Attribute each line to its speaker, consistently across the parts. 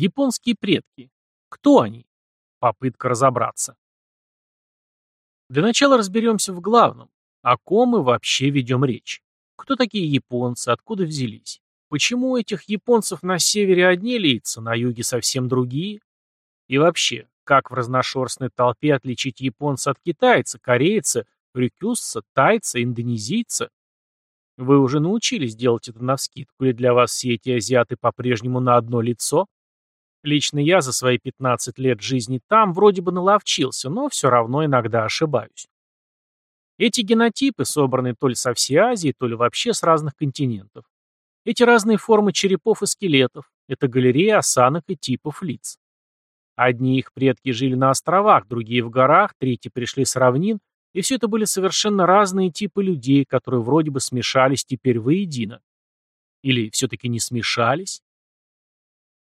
Speaker 1: Японские предки. Кто они? Попытка разобраться. Для начала разберемся в главном. О ком мы вообще ведем речь? Кто такие японцы, откуда взялись? Почему у этих японцев на севере одни лица, на юге совсем другие? И вообще, как в разношерстной толпе отличить японца от китайца, корейца, рюкюсца, тайца, индонезийца? Вы уже научились делать это навскидку, или для вас все эти азиаты по-прежнему на одно лицо? Лично я за свои 15 лет жизни там вроде бы наловчился, но все равно иногда ошибаюсь. Эти генотипы собраны то ли со всей Азии, то ли вообще с разных континентов. Эти разные формы черепов и скелетов – это галерея осанок и типов лиц. Одни их предки жили на островах, другие в горах, третьи пришли с равнин, и все это были совершенно разные типы людей, которые вроде бы смешались теперь воедино. Или все-таки не смешались?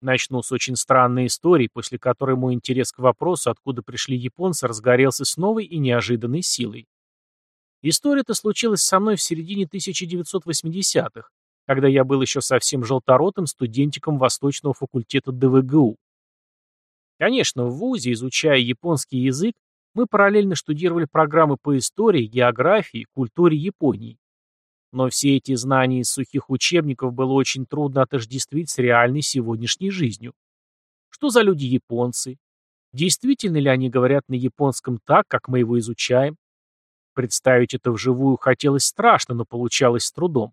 Speaker 1: Начну с очень странной истории, после которой мой интерес к вопросу, откуда пришли японцы, разгорелся с новой и неожиданной силой. История-то случилась со мной в середине 1980-х, когда я был еще совсем желторотым студентиком Восточного факультета ДВГУ. Конечно, в ВУЗе, изучая японский язык, мы параллельно штудировали программы по истории, географии, культуре Японии. Но все эти знания из сухих учебников было очень трудно отождествить с реальной сегодняшней жизнью. Что за люди японцы? Действительно ли они говорят на японском так, как мы его изучаем? Представить это вживую хотелось страшно, но получалось с трудом.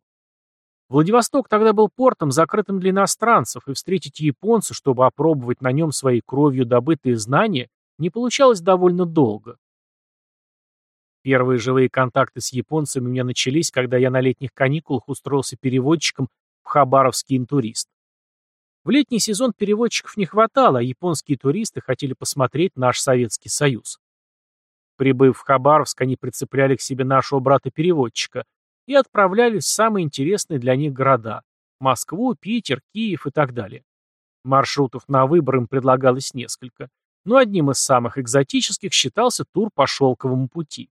Speaker 1: Владивосток тогда был портом, закрытым для иностранцев, и встретить японца, чтобы опробовать на нем своей кровью добытые знания, не получалось довольно долго. Первые живые контакты с японцами у меня начались, когда я на летних каникулах устроился переводчиком в Хабаровский интурист. В летний сезон переводчиков не хватало, а японские туристы хотели посмотреть наш Советский Союз. Прибыв в Хабаровск, они прицепляли к себе нашего брата-переводчика и отправлялись в самые интересные для них города – Москву, Питер, Киев и так далее. Маршрутов на выбор им предлагалось несколько, но одним из самых экзотических считался тур по шелковому пути.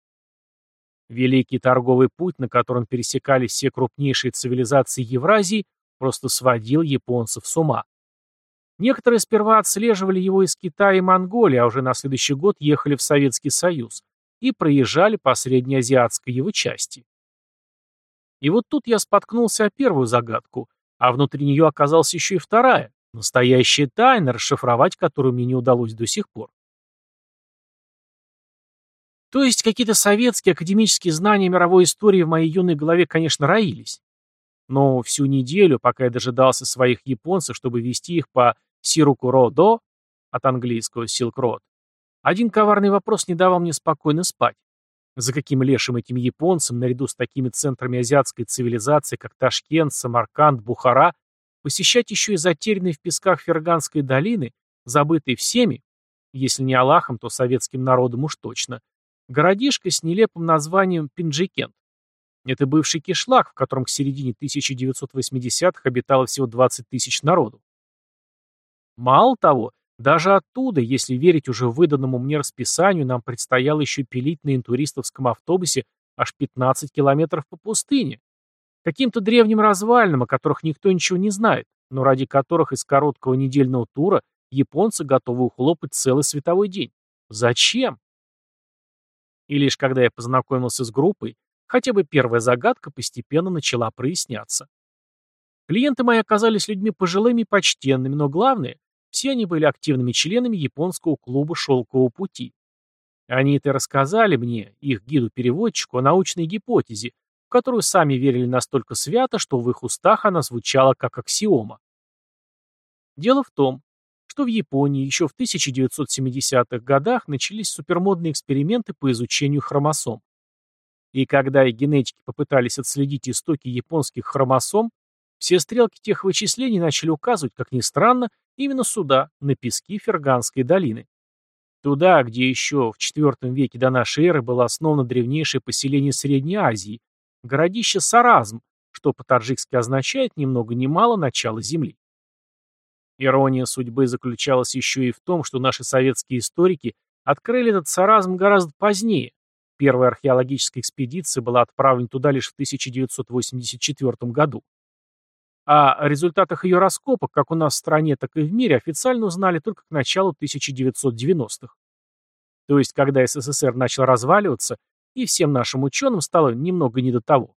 Speaker 1: Великий торговый путь, на котором пересекались все крупнейшие цивилизации Евразии, просто сводил японцев с ума. Некоторые сперва отслеживали его из Китая и Монголии, а уже на следующий год ехали в Советский Союз и проезжали по среднеазиатской его части. И вот тут я споткнулся о первую загадку, а внутри нее оказалась еще и вторая, настоящая тайна, расшифровать которую мне не удалось до сих пор. То есть какие-то советские академические знания мировой истории в моей юной голове, конечно, роились. Но всю неделю, пока я дожидался своих японцев, чтобы вести их по Сирукуро-до, от английского Road, один коварный вопрос не давал мне спокойно спать. За каким лешим этим японцам, наряду с такими центрами азиатской цивилизации, как Ташкент, Самарканд, Бухара, посещать еще и затерянные в песках Ферганской долины, забытые всеми, если не Аллахом, то советским народом уж точно, Городишко с нелепым названием Пинджикент. Это бывший кишлак, в котором к середине 1980-х обитало всего 20 тысяч народу. Мало того, даже оттуда, если верить уже выданному мне расписанию, нам предстояло еще пилить на интуристовском автобусе аж 15 километров по пустыне. Каким-то древним развалинам, о которых никто ничего не знает, но ради которых из короткого недельного тура японцы готовы ухлопать целый световой день. Зачем? И лишь когда я познакомился с группой, хотя бы первая загадка постепенно начала проясняться. Клиенты мои оказались людьми пожилыми и почтенными, но главное, все они были активными членами японского клуба «Шелкового пути». Они это рассказали мне, их гиду-переводчику, о научной гипотезе, в которую сами верили настолько свято, что в их устах она звучала как аксиома. Дело в том, что в Японии еще в 1970-х годах начались супермодные эксперименты по изучению хромосом. И когда и генетики попытались отследить истоки японских хромосом, все стрелки тех вычислений начали указывать, как ни странно, именно сюда, на пески Ферганской долины. Туда, где еще в IV веке до нашей эры было основано древнейшее поселение Средней Азии, городище Саразм, что по-таджикски означает ни много ни мало начало земли. Ирония судьбы заключалась еще и в том, что наши советские историки открыли этот саразм гораздо позднее. Первая археологическая экспедиция была отправлена туда лишь в 1984 году. О результатах ее раскопок, как у нас в стране, так и в мире, официально узнали только к началу 1990-х. То есть, когда СССР начал разваливаться, и всем нашим ученым стало немного не до того.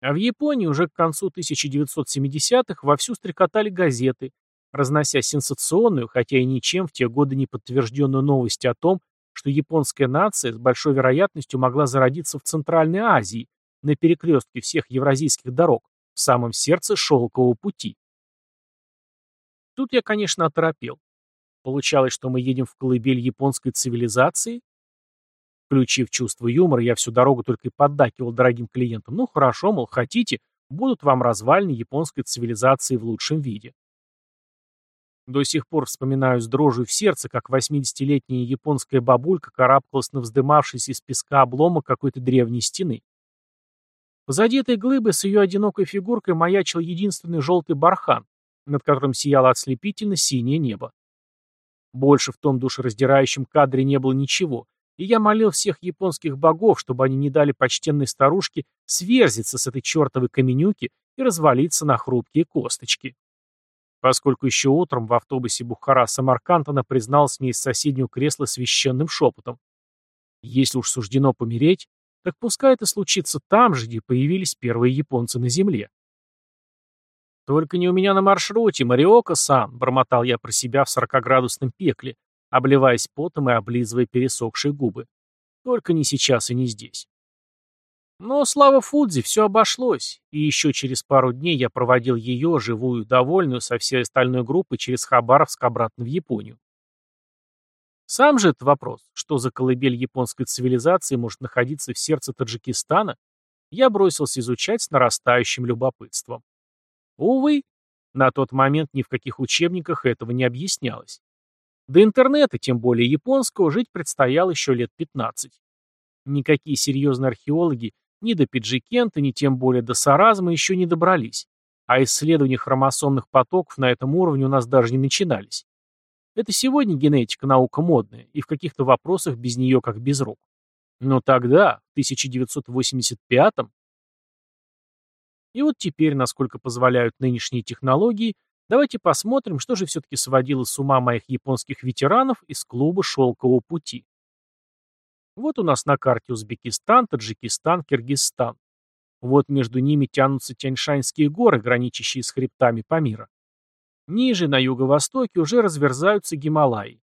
Speaker 1: А в Японии уже к концу 1970-х вовсю стрекотали газеты, разнося сенсационную, хотя и ничем в те годы не подтвержденную новость о том, что японская нация с большой вероятностью могла зародиться в Центральной Азии, на перекрестке всех евразийских дорог, в самом сердце шелкового пути. Тут я, конечно, оторопел. Получалось, что мы едем в колыбель японской цивилизации? Включив чувство юмора, я всю дорогу только и поддакивал дорогим клиентам. Ну хорошо, мол, хотите, будут вам развалины японской цивилизации в лучшем виде. До сих пор вспоминаю с дрожью в сердце, как 80-летняя японская бабулька карабкалась на вздымавшийся из песка облома какой-то древней стены. Позади этой глыбы с ее одинокой фигуркой маячил единственный желтый бархан, над которым сияло ослепительно синее небо. Больше в том душераздирающем кадре не было ничего, и я молил всех японских богов, чтобы они не дали почтенной старушке сверзиться с этой чертовой каменюки и развалиться на хрупкие косточки поскольку еще утром в автобусе Бухара-Самарканд она призналась мне из соседнего кресла священным шепотом. Если уж суждено помереть, так пускай это случится там же, где появились первые японцы на земле. «Только не у меня на маршруте, Мариока-сан», — бормотал я про себя в сорокоградусном пекле, обливаясь потом и облизывая пересохшие губы. «Только не сейчас и не здесь». Но, слава Фудзи, все обошлось, и еще через пару дней я проводил ее, живую, довольную, со всей остальной группой через Хабаровск обратно в Японию. Сам же этот вопрос, что за колыбель японской цивилизации может находиться в сердце Таджикистана, я бросился изучать с нарастающим любопытством. Увы, на тот момент ни в каких учебниках этого не объяснялось. До интернета, тем более японского, жить предстояло еще лет 15. Никакие серьезные археологи ни до Пиджикента, ни тем более до Саразма еще не добрались, а исследования хромосомных потоков на этом уровне у нас даже не начинались. Это сегодня генетика наука модная, и в каких-то вопросах без нее как без рук. Но тогда, в 1985-м, и вот теперь, насколько позволяют нынешние технологии, давайте посмотрим, что же все-таки сводило с ума моих японских ветеранов из клуба «Шелкового пути». Вот у нас на карте Узбекистан, Таджикистан, Киргизстан. Вот между ними тянутся Тяньшанские горы, граничащие с хребтами Памира. Ниже, на юго-востоке, уже разверзаются Гималаи.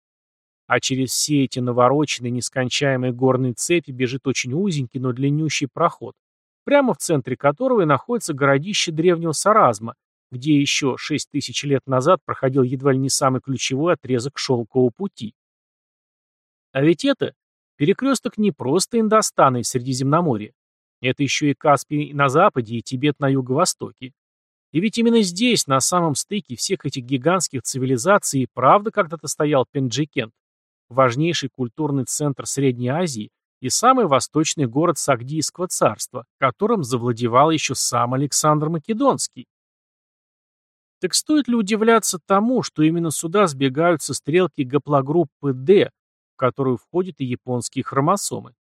Speaker 1: А через все эти навороченные, нескончаемые горные цепи бежит очень узенький, но длиннющий проход, прямо в центре которого и находится городище древнего Саразма, где еще 6 тысяч лет назад проходил едва ли не самый ключевой отрезок шелкового пути. А ведь это Перекресток не просто Индостана и Средиземноморья. Это еще и Каспий на западе и Тибет на юго-востоке. И ведь именно здесь, на самом стыке всех этих гигантских цивилизаций, и правда когда-то стоял Пенджикент, важнейший культурный центр Средней Азии и самый восточный город Сагдийского царства, которым завладевал еще сам Александр Македонский. Так стоит ли удивляться тому, что именно сюда сбегаются стрелки гаплогруппы D, в которую входят и японские хромосомы.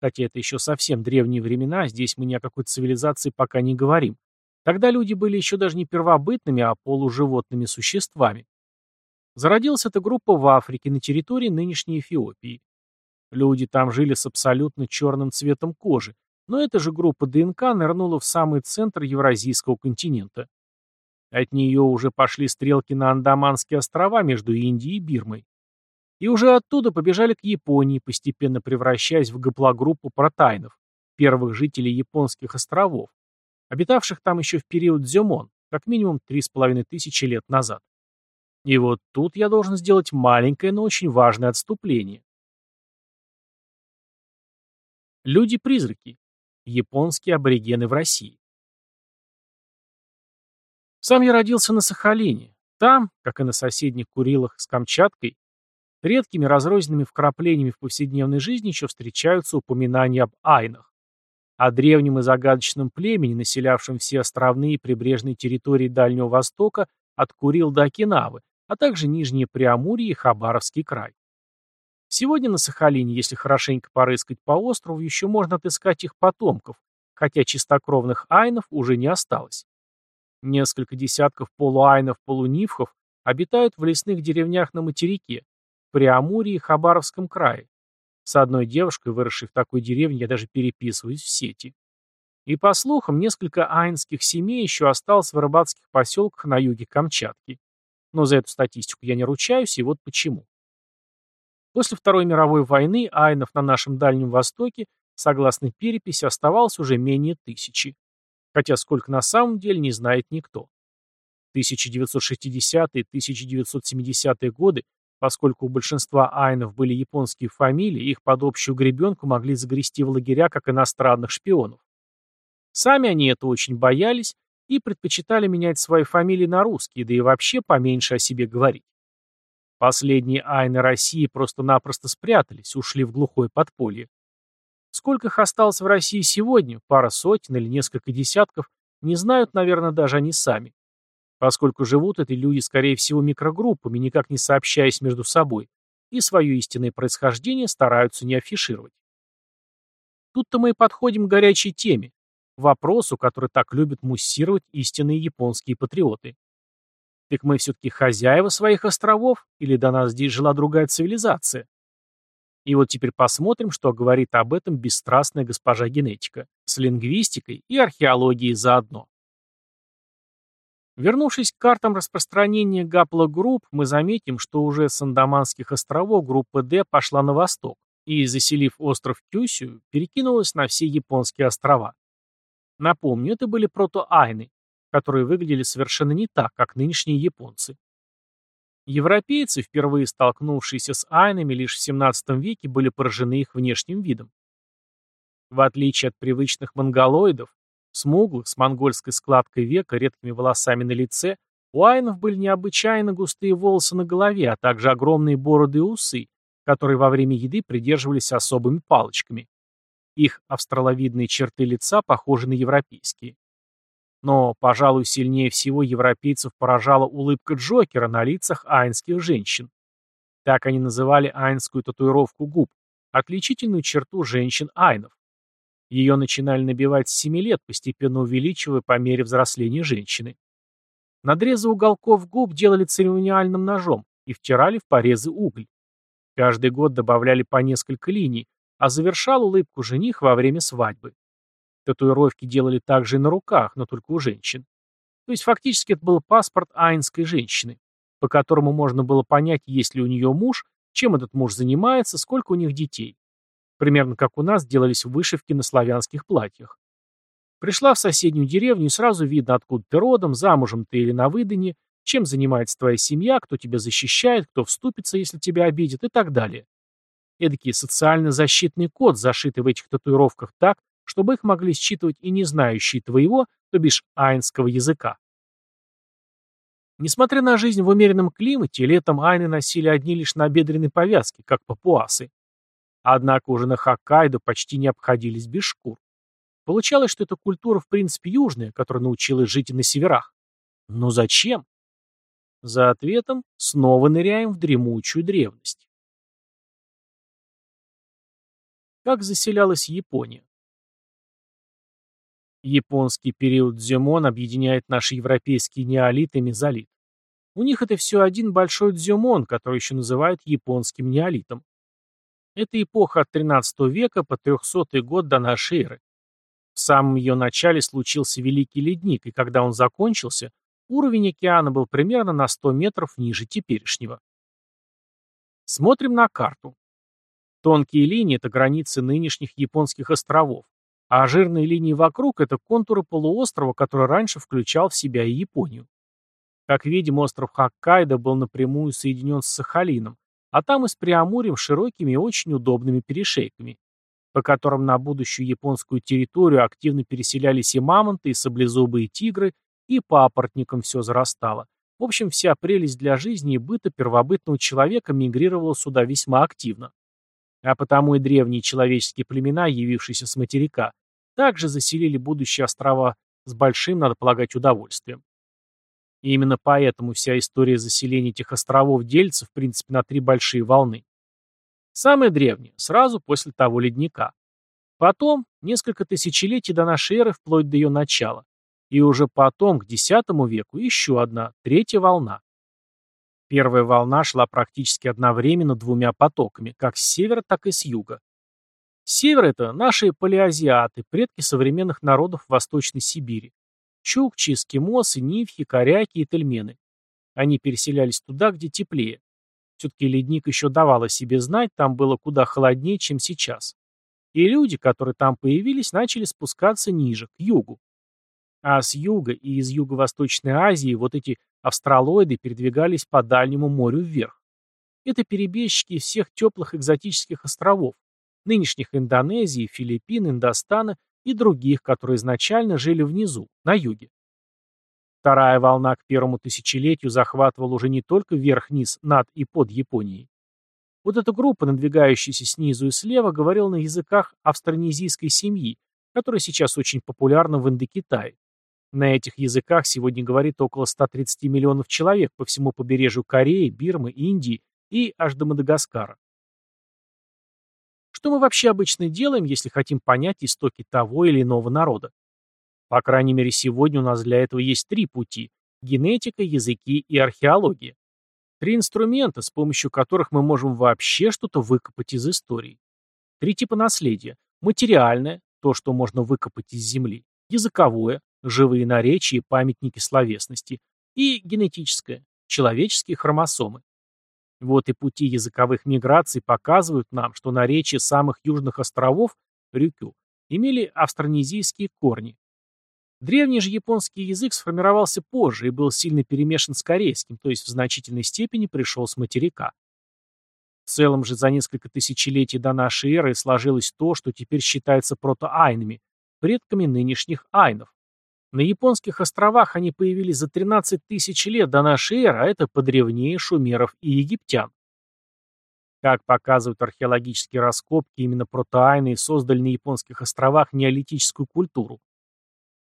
Speaker 1: Хотя это еще совсем древние времена, здесь мы ни о какой цивилизации пока не говорим. Тогда люди были еще даже не первобытными, а полуживотными существами. Зародилась эта группа в Африке, на территории нынешней Эфиопии. Люди там жили с абсолютно черным цветом кожи, но эта же группа ДНК нырнула в самый центр Евразийского континента. От нее уже пошли стрелки на Андаманские острова между Индией и Бирмой и уже оттуда побежали к Японии, постепенно превращаясь в гаплогруппу протайнов, первых жителей японских островов, обитавших там еще в период Дзюмон, как минимум 3,5 тысячи лет назад. И вот тут я должен сделать маленькое, но очень важное отступление. Люди-призраки. Японские аборигены в России. Сам я родился на Сахалине. Там, как и на соседних Курилах с Камчаткой, Редкими разрозненными вкраплениями в повседневной жизни еще встречаются упоминания об айнах, о древнем и загадочном племени, населявшем все островные и прибрежные территории Дальнего Востока от Курил до Окинавы, а также Нижнее Преамурье и Хабаровский край. Сегодня на Сахалине, если хорошенько порыскать по острову, еще можно отыскать их потомков, хотя чистокровных айнов уже не осталось. Несколько десятков полуайнов-полунивхов обитают в лесных деревнях на материке, в Преамурье и Хабаровском крае. С одной девушкой, выросшей в такой деревне, я даже переписываюсь в сети. И по слухам, несколько айнских семей еще осталось в рыбацких поселках на юге Камчатки. Но за эту статистику я не ручаюсь, и вот почему. После Второй мировой войны айнов на нашем Дальнем Востоке, согласно переписи, оставалось уже менее тысячи. Хотя сколько на самом деле не знает никто. 1960-1970-е годы, поскольку у большинства айнов были японские фамилии, их под общую гребенку могли загрести в лагеря как иностранных шпионов. Сами они это очень боялись и предпочитали менять свои фамилии на русские, да и вообще поменьше о себе говорить. Последние айны России просто-напросто спрятались, ушли в глухое подполье. Сколько их осталось в России сегодня, пара сотен или несколько десятков, не знают, наверное, даже они сами. Поскольку живут эти люди, скорее всего, микрогруппами, никак не сообщаясь между собой, и свое истинное происхождение стараются не афишировать. Тут-то мы и подходим к горячей теме, вопросу, который так любят муссировать истинные японские патриоты. Так мы все-таки хозяева своих островов, или до нас здесь жила другая цивилизация? И вот теперь посмотрим, что говорит об этом бесстрастная госпожа генетика, с лингвистикой и археологией заодно. Вернувшись к картам распространения гаплогрупп, мы заметим, что уже с Андаманских островов группа D пошла на восток и, заселив остров Кюсю, перекинулась на все японские острова. Напомню, это были протоайны, которые выглядели совершенно не так, как нынешние японцы. Европейцы, впервые столкнувшиеся с айнами, лишь в 17 веке были поражены их внешним видом. В отличие от привычных монголоидов, смуглых, с монгольской складкой века, редкими волосами на лице, у айнов были необычайно густые волосы на голове, а также огромные бороды и усы, которые во время еды придерживались особыми палочками. Их австраловидные черты лица похожи на европейские. Но, пожалуй, сильнее всего европейцев поражала улыбка Джокера на лицах айнских женщин. Так они называли айнскую татуировку губ, отличительную черту женщин-айнов. Ее начинали набивать с 7 лет, постепенно увеличивая по мере взросления женщины. Надрезы уголков губ делали церемониальным ножом и втирали в порезы уголь. Каждый год добавляли по несколько линий, а завершал улыбку жених во время свадьбы. Татуировки делали также и на руках, но только у женщин. То есть фактически это был паспорт айнской женщины, по которому можно было понять, есть ли у нее муж, чем этот муж занимается, сколько у них детей. Примерно как у нас делались вышивки на славянских платьях. Пришла в соседнюю деревню, и сразу видно, откуда ты родом, замужем ты или на выданье, чем занимается твоя семья, кто тебя защищает, кто вступится, если тебя обидит и так далее. Эдакий социально-защитный код, зашитый в этих татуировках так, чтобы их могли считывать и не знающие твоего, то бишь айнского языка. Несмотря на жизнь в умеренном климате, летом айны носили одни лишь набедренные повязки, как папуасы. Однако уже на Хоккайдо почти не обходились без шкур. Получалось, что эта культура в принципе южная, которая научилась жить и на северах. Но зачем? За ответом снова ныряем в дремучую древность. Как заселялась Япония? Японский период дзюмон объединяет наши европейские неолит и мезолит. У них это все один большой дзюмон, который еще называют японским неолитом. Это эпоха от 13 века по 300 год до нашей эры. В самом ее начале случился Великий Ледник, и когда он закончился, уровень океана был примерно на 100 метров ниже теперешнего. Смотрим на карту. Тонкие линии – это границы нынешних японских островов, а жирные линии вокруг – это контуры полуострова, который раньше включал в себя и Японию. Как видим, остров Хоккайдо был напрямую соединен с Сахалином, а там и с Преамурьем широкими и очень удобными перешейками, по которым на будущую японскую территорию активно переселялись и мамонты, и саблезубые тигры, и папоротником все зарастало. В общем, вся прелесть для жизни и быта первобытного человека мигрировала сюда весьма активно. А потому и древние человеческие племена, явившиеся с материка, также заселили будущие острова с большим, надо полагать, удовольствием. И именно поэтому вся история заселения этих островов делится, в принципе, на три большие волны. Самая древняя, сразу после того ледника. Потом, несколько тысячелетий до нашей эры, вплоть до ее начала. И уже потом, к X веку, еще одна, третья волна. Первая волна шла практически одновременно двумя потоками, как с севера, так и с юга. Север – это наши палеозиаты, предки современных народов Восточной Сибири. Чукчи, эскимосы, нивхи, коряки и тельмены. Они переселялись туда, где теплее. Все-таки ледник еще давал о себе знать, там было куда холоднее, чем сейчас. И люди, которые там появились, начали спускаться ниже, к югу. А с юга и из Юго-Восточной Азии вот эти австралоиды передвигались по дальнему морю вверх. Это перебежчики всех теплых экзотических островов, нынешних Индонезии, Филиппин, Индостана и других, которые изначально жили внизу, на юге. Вторая волна к первому тысячелетию захватывала уже не только вверх-вниз, над и под Японией. Вот эта группа, надвигающаяся снизу и слева, говорила на языках австронезийской семьи, которая сейчас очень популярна в Индокитае. На этих языках сегодня говорит около 130 миллионов человек по всему побережью Кореи, Бирмы, Индии и аж до Мадагаскара. Что мы вообще обычно делаем, если хотим понять истоки того или иного народа? По крайней мере, сегодня у нас для этого есть три пути – генетика, языки и археология. Три инструмента, с помощью которых мы можем вообще что-то выкопать из истории. Три типа наследия. Материальное, то, что можно выкопать из земли. Языковое, живые наречия и памятники словесности. И генетическое, человеческие хромосомы. Вот и пути языковых миграций показывают нам, что наречия самых южных островов, Рюкю, имели австронезийские корни, Древний же японский язык сформировался позже и был сильно перемешан с корейским, то есть в значительной степени пришел с материка. В целом же за несколько тысячелетий до нашей эры сложилось то, что теперь считается протоайнами, предками нынешних айнов. На японских островах они появились за 13 тысяч лет до нашей эры, а это подревнее шумеров и египтян. Как показывают археологические раскопки, именно протоайны создали на японских островах неолитическую культуру.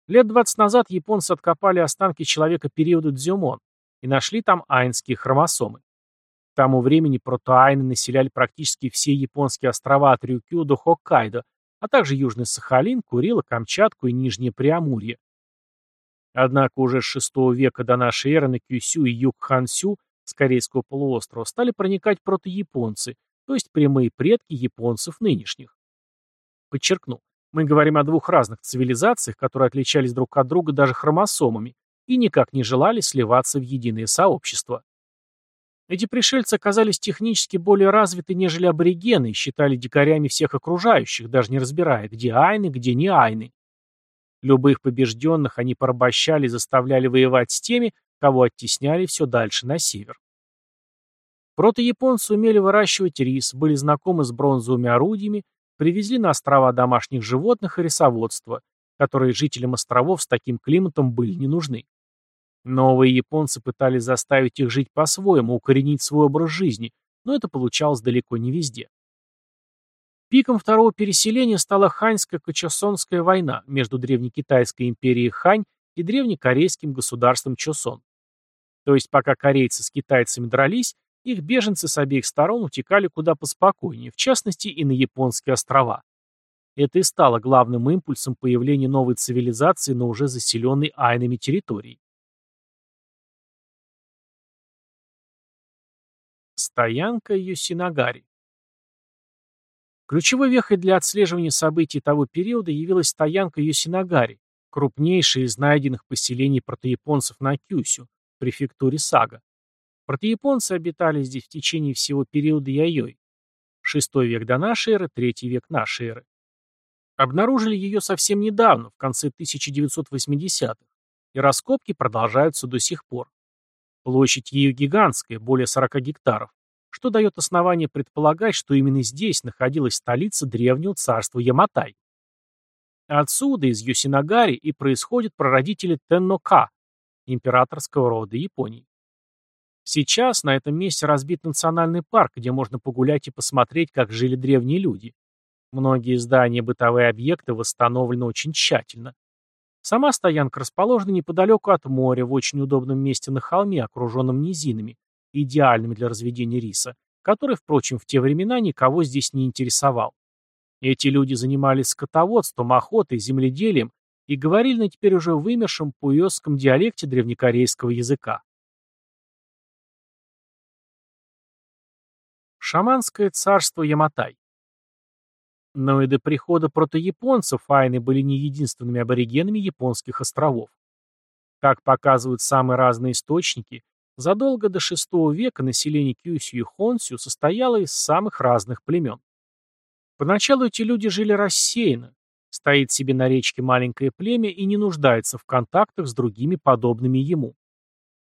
Speaker 1: Лет 20 назад японцы откопали останки человека периода Дзюмон и нашли там айнские хромосомы. К тому времени протоайны населяли практически все японские острова от Рюкю до Хоккайдо, а также Южный Сахалин, Курила, Камчатку и Нижнее Преамурье. Однако уже с VI века до нашей эры на Кюсю и юг Хансю с Корейского полуострова стали проникать протояпонцы, то есть прямые предки японцев нынешних. Подчеркну, мы говорим о двух разных цивилизациях, которые отличались друг от друга даже хромосомами и никак не желали сливаться в единое сообщество. Эти пришельцы оказались технически более развиты, нежели аборигены, и считали дикарями всех окружающих, даже не разбирая, где айны, где не айны. Любых побежденных они порабощали заставляли воевать с теми, кого оттесняли все дальше на север. Протояпонцы умели выращивать рис, были знакомы с бронзовыми орудиями привезли на острова домашних животных и рисоводство, которые жителям островов с таким климатом были не нужны. Новые японцы пытались заставить их жить по-своему, укоренить свой образ жизни, но это получалось далеко не везде. Пиком второго переселения стала ханьско-кочосонская война между древнекитайской империей Хань и древнекорейским государством Чосон. То есть пока корейцы с китайцами дрались, их беженцы с обеих сторон утекали куда поспокойнее, в частности и на японские острова. Это и стало главным импульсом появления новой цивилизации на уже заселенной айнами территории. Стоянка Йосинагари Ключевой вехой для отслеживания событий того периода явилась стоянка Йосинагари, крупнейшая из найденных поселений протояпонцев на Кюсю, префектуре Сага. Протояпонцы обитали здесь в течение всего периода Яйой. Шестой век до нашей эры, третий век нашей эры. Обнаружили ее совсем недавно, в конце 1980-х, и раскопки продолжаются до сих пор. Площадь ее гигантская, более 40 гектаров, что дает основание предполагать, что именно здесь находилась столица древнего царства Яматай. Отсюда, из Йосинагари, и происходят прародители Теннока, императорского рода Японии. Сейчас на этом месте разбит национальный парк, где можно погулять и посмотреть, как жили древние люди. Многие здания и бытовые объекты восстановлены очень тщательно. Сама стоянка расположена неподалеку от моря, в очень удобном месте на холме, окруженном низинами, идеальными для разведения риса, который, впрочем, в те времена никого здесь не интересовал. Эти люди занимались скотоводством, охотой, земледелием и говорили на теперь уже вымершем пуйосском диалекте древнекорейского языка. Шаманское царство Яматай но и до прихода протояпонцев айны были не единственными аборигенами японских островов. Как показывают самые разные источники, задолго до VI века население Кюсю и Хонсю состояло из самых разных племен. Поначалу эти люди жили рассеянно, стоит себе на речке маленькое племя и не нуждается в контактах с другими подобными ему.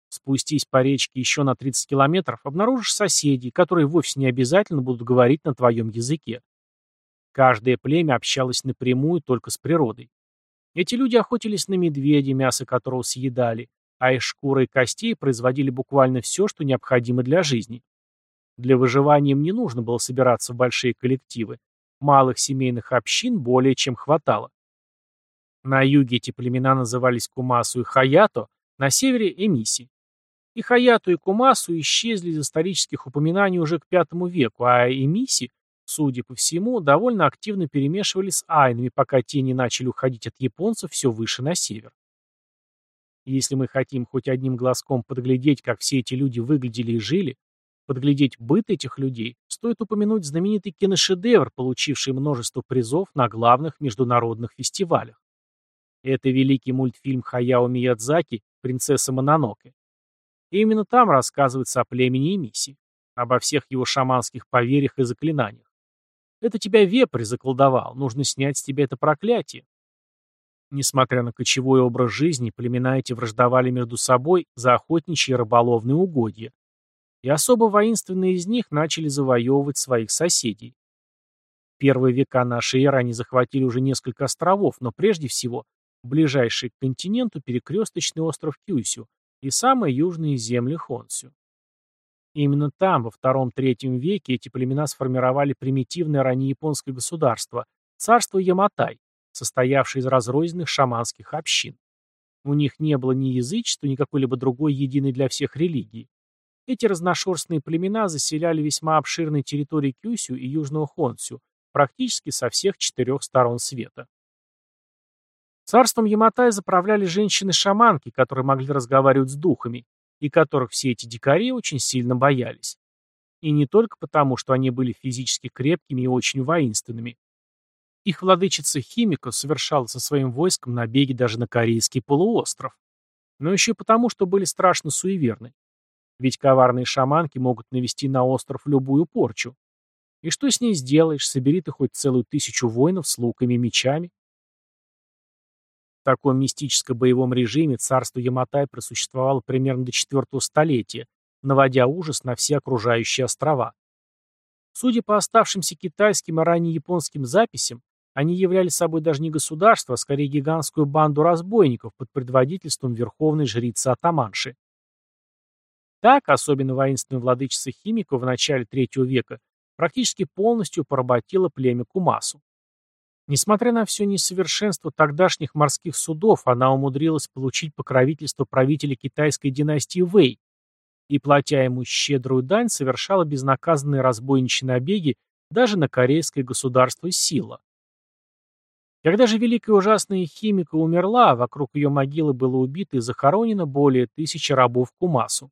Speaker 1: Спустись по речке еще на 30 километров, обнаружишь соседей, которые вовсе не обязательно будут говорить на твоем языке. Каждое племя общалось напрямую только с природой. Эти люди охотились на медведя, мясо которого съедали, а из шкуры и костей производили буквально все, что необходимо для жизни. Для выживания им не нужно было собираться в большие коллективы. Малых семейных общин более чем хватало. На юге эти племена назывались Кумасу и Хаято, на севере – Эмиси. И Хаято, и Кумасу исчезли из исторических упоминаний уже к V веку, а Эмиси судя по всему, довольно активно перемешивались с айнами, пока те не начали уходить от японцев все выше на север. Если мы хотим хоть одним глазком подглядеть, как все эти люди выглядели и жили, подглядеть быт этих людей, стоит упомянуть знаменитый киношедевр, получивший множество призов на главных международных фестивалях. Это великий мультфильм Хаяо Миядзаки «Принцесса Мононоке». И именно там рассказывается о племени Эмиси, обо всех его шаманских поверьях и заклинаниях. Это тебя вепрь заколдовал, нужно снять с тебя это проклятие. Несмотря на кочевой образ жизни, племена эти враждовали между собой за охотничьи и рыболовные угодья. И особо воинственные из них начали завоевывать своих соседей. В первые века нашей эры они захватили уже несколько островов, но прежде всего ближайший к континенту перекресточный остров Кюсю и самые южные земли Хонсю. Именно там, во втором-третьем веке, эти племена сформировали примитивное раннеяпонское государство – царство Яматай, состоявшее из разрозненных шаманских общин. У них не было ни язычества, ни какой-либо другой единой для всех религии. Эти разношерстные племена заселяли весьма обширные территории Кюсю и Южного Хонсю, практически со всех четырех сторон света. Царством Яматай заправляли женщины-шаманки, которые могли разговаривать с духами, и которых все эти дикари очень сильно боялись. И не только потому, что они были физически крепкими и очень воинственными. Их владычица Химико совершала со своим войском набеги даже на Корейский полуостров. Но еще потому, что были страшно суеверны. Ведь коварные шаманки могут навести на остров любую порчу. И что с ней сделаешь, собери ты хоть целую тысячу воинов с луками и мечами? В таком мистическо-боевом режиме царство Яматай просуществовало примерно до четвертого столетия, наводя ужас на все окружающие острова. Судя по оставшимся китайским и ранее японским записям, они являли собой даже не государство, а скорее гигантскую банду разбойников под предводительством верховной жрицы Атаманши. Так, особенно воинственная владычица химиков в начале третьего века практически полностью поработила племя Кумасу. Несмотря на все несовершенство тогдашних морских судов, она умудрилась получить покровительство правителя китайской династии Вэй и, платя ему щедрую дань, совершала безнаказанные разбойничьи набеги даже на корейское государство Сила. Когда же великая ужасная химика умерла, вокруг ее могилы было убито и захоронено более тысячи рабов Кумасу.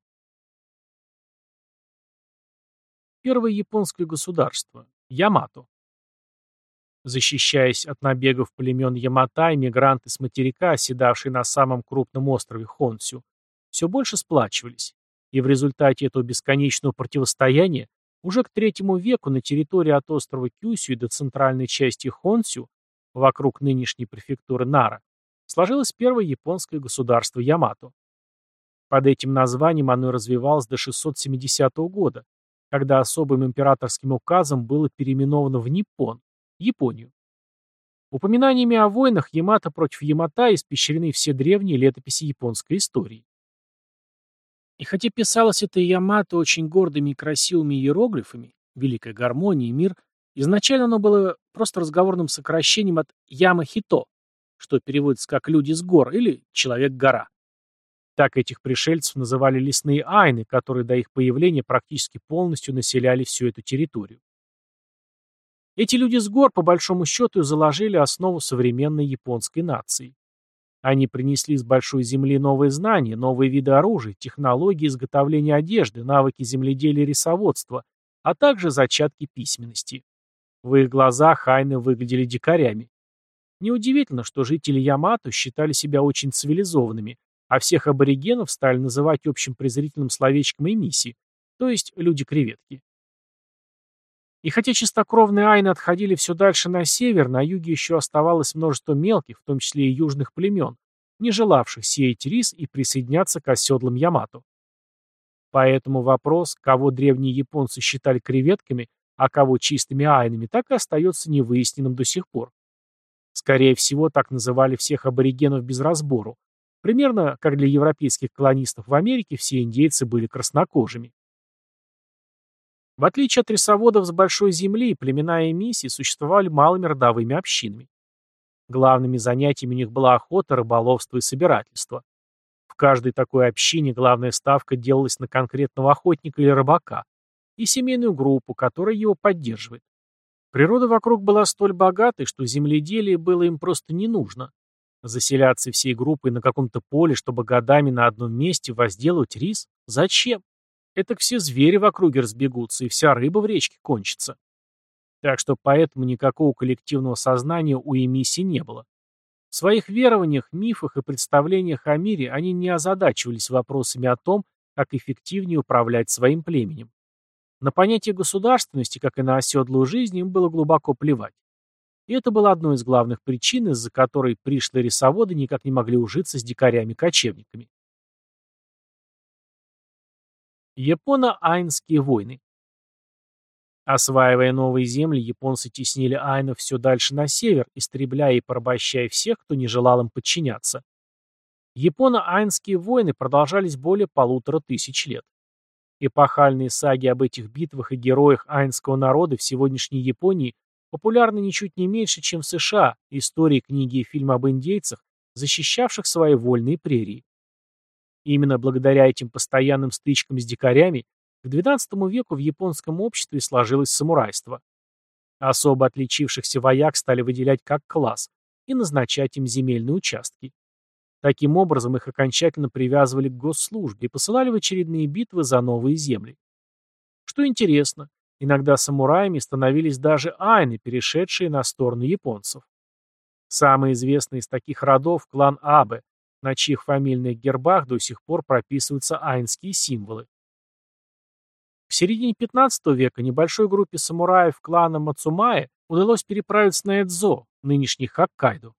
Speaker 1: Первое японское государство – Ямато. Защищаясь от набегов племен Яматай, мигранты с материка, оседавшие на самом крупном острове Хонсю, все больше сплачивались. И в результате этого бесконечного противостояния уже к третьему веку на территории от острова Кюсю до центральной части Хонсю, вокруг нынешней префектуры Нара, сложилось первое японское государство Ямато. Под этим названием оно развивалось до 670 года, когда особым императорским указом было переименовано в Ниппон, Японию. Упоминаниями о войнах Ямато против Ямата испещрены все древние летописи японской истории. И хотя писалось это Ямато очень гордыми и красивыми иероглифами, великая гармония и мир, изначально оно было просто разговорным сокращением от Яма-Хито, что переводится как «люди с гор» или «человек-гора». Так этих пришельцев называли лесные айны, которые до их появления практически полностью населяли всю эту территорию. Эти люди с гор, по большому счету, заложили основу современной японской нации. Они принесли с большой земли новые знания, новые виды оружия, технологии изготовления одежды, навыки земледелия и рисоводства, а также зачатки письменности. В их глазах айны выглядели дикарями. Неудивительно, что жители Ямато считали себя очень цивилизованными, а всех аборигенов стали называть общим презрительным словечком эмиссии, то есть люди-креветки. И хотя чистокровные айны отходили все дальше на север, на юге еще оставалось множество мелких, в том числе и южных племен, не желавших сеять рис и присоединяться к оседлым Ямато. Поэтому вопрос, кого древние японцы считали креветками, а кого чистыми айнами, так и остается невыясненным до сих пор. Скорее всего, так называли всех аборигенов без разбору. Примерно как для европейских колонистов в Америке все индейцы были краснокожими. В отличие от рисоводов с большой земли, племена эмиссии существовали малыми родовыми общинами. Главными занятиями у них была охота, рыболовство и собирательство. В каждой такой общине главная ставка делалась на конкретного охотника или рыбака и семейную группу, которая его поддерживает. Природа вокруг была столь богатой, что земледелие было им просто не нужно. Заселяться всей группой на каком-то поле, чтобы годами на одном месте возделывать рис? Зачем? Это все звери в округе разбегутся, и вся рыба в речке кончится. Так что поэтому никакого коллективного сознания у эмиссии не было. В своих верованиях, мифах и представлениях о мире они не озадачивались вопросами о том, как эффективнее управлять своим племенем. На понятие государственности, как и на оседлую жизнь, им было глубоко плевать. И это было одной из главных причин, из-за которой пришлые рисоводы никак не могли ужиться с дикарями-кочевниками. Японо-айнские войны. Осваивая новые земли, японцы теснили айнов все дальше на север, истребляя и порабощая всех, кто не желал им подчиняться. Японо-айнские войны продолжались более полутора тысяч лет. Эпохальные саги об этих битвах и героях айнского народа в сегодняшней Японии популярны ничуть не меньше, чем в США, истории, книги и фильмы об индейцах, защищавших свои вольные прерии. Именно благодаря этим постоянным стычкам с дикарями к XII веку в японском обществе сложилось самурайство. Особо отличившихся вояк стали выделять как класс и назначать им земельные участки. Таким образом, их окончательно привязывали к госслужбе и посылали в очередные битвы за новые земли. Что интересно, иногда самураями становились даже айны, перешедшие на сторону японцев. Самый известный из таких родов – клан Абе, на чьих фамильных гербах до сих пор прописываются айнские символы. В середине 15 века небольшой группе самураев клана Мацумаe удалось переправиться на Эдзо, нынешний Хоккайдо.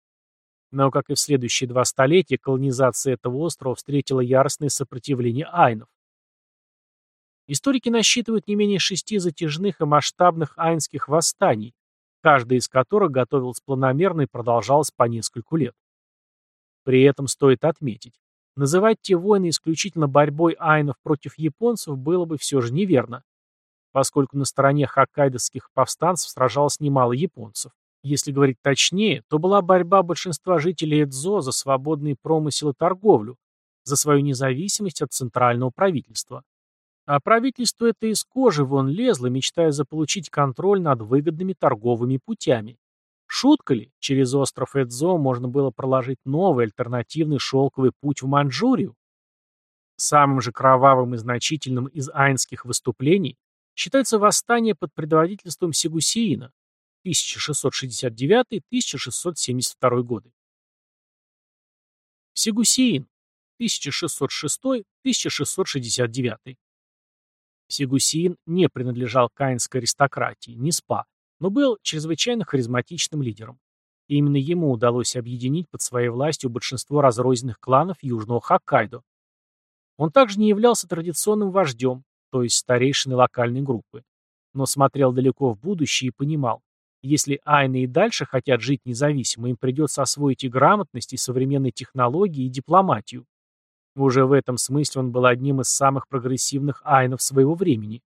Speaker 1: Но, как и в следующие два столетия, колонизация этого острова встретила яростное сопротивление айнов. Историки насчитывают не менее шести затяжных и масштабных айнских восстаний, каждое из которых готовилось планомерно и продолжалось по нескольку лет. При этом стоит отметить, называть те войны исключительно борьбой айнов против японцев было бы все же неверно, поскольку на стороне хоккайдовских повстанцев сражалось немало японцев. Если говорить точнее, то была борьба большинства жителей Эдзо за свободный промысел и торговлю, за свою независимость от центрального правительства. А правительство это из кожи вон лезло, мечтая заполучить контроль над выгодными торговыми путями. Шутка ли, через остров Эдзо можно было проложить новый альтернативный шелковый путь в Манчжурию? Самым же кровавым и значительным из айнских выступлений считается восстание под предводительством Сигусиина 1669-1672 годы. Сигусиин 1606-1669. Сигусиин не принадлежал к айнской аристократии, не спа, но был чрезвычайно харизматичным лидером. И именно ему удалось объединить под своей властью большинство разрозненных кланов Южного Хоккайдо. Он также не являлся традиционным вождем, то есть старейшиной локальной группы, но смотрел далеко в будущее и понимал, если айны и дальше хотят жить независимо, им придется освоить и грамотность, и современные технологии, и дипломатию. Уже в этом смысле он был одним из самых прогрессивных айнов своего времени.